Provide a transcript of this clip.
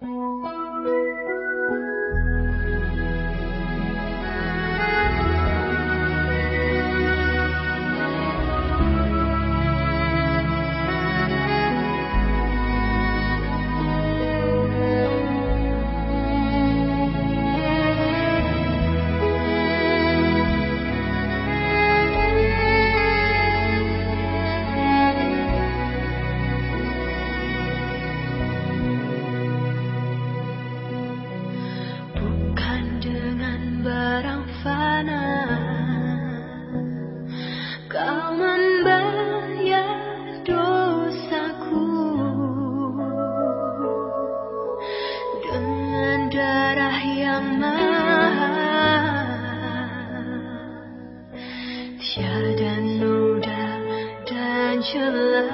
thank you tiada noda dan celah